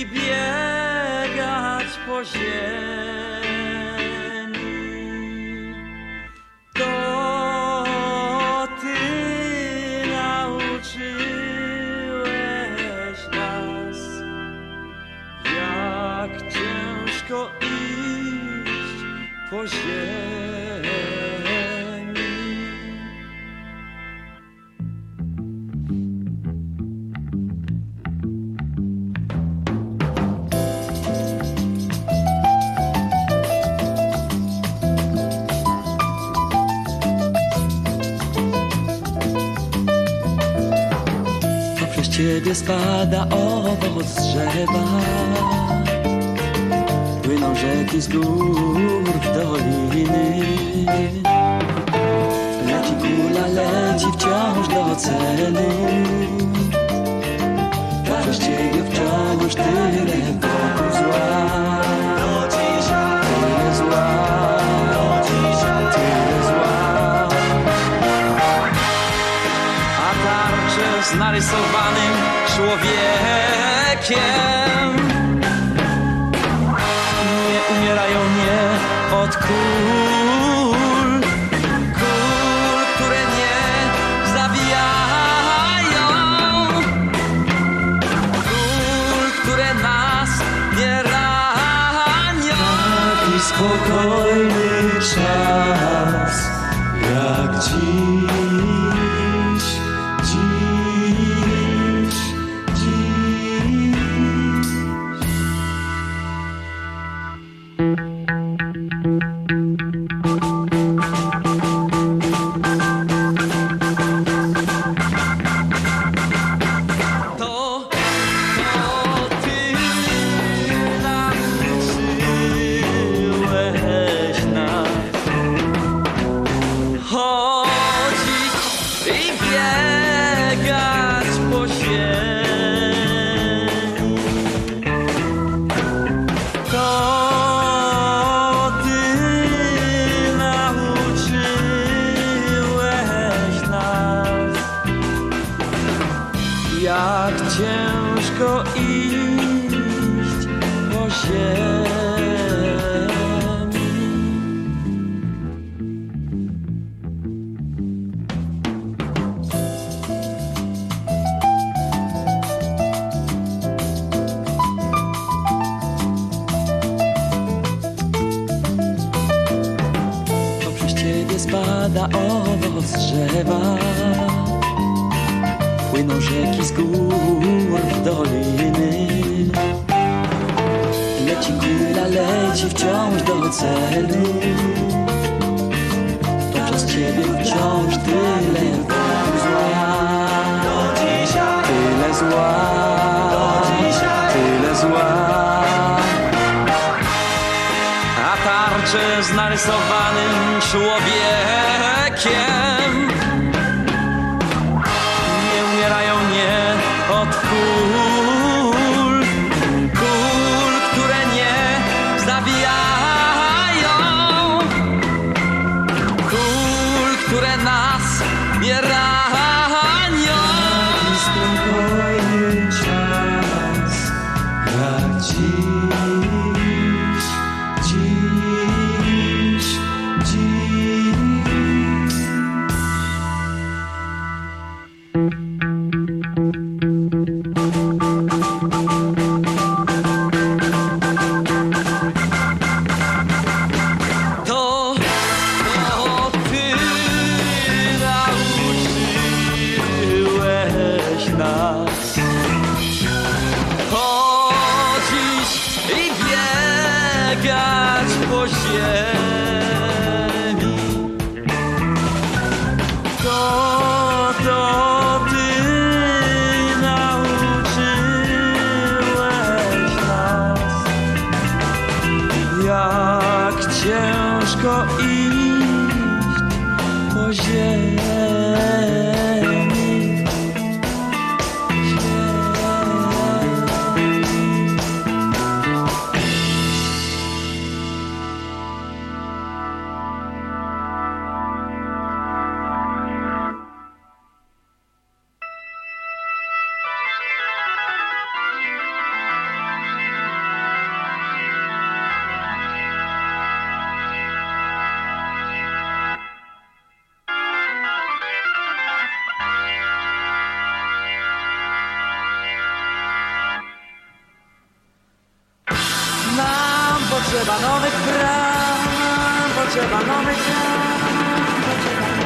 i biegać po ziemi. To Ty nauczyłeś nas, jak ciężko iść po ziemi. Przez ciebie spada owoc z drzewa. Płyną rzeki z gór w doliny. Leci kula, leci wciąż do celu człowiekiem nie umierają nie od kul, kul, które nie zabijają, kul, które nas nie ranią. Taki spokojny czas biegać po nas jak ciężko iść po ziemi. Spada owoc drzewa. Płyną rzeki z gór w doliny. Leci kula, leci wciąż do celu To ciebie wciąż tyle tarcze z narysowanym człowiekiem po ziemi. To, to ty nauczyłeś nas jak ciężko iść po ziemi. Potrzeba nowych ram, potrzeba nowych ram, potrzeba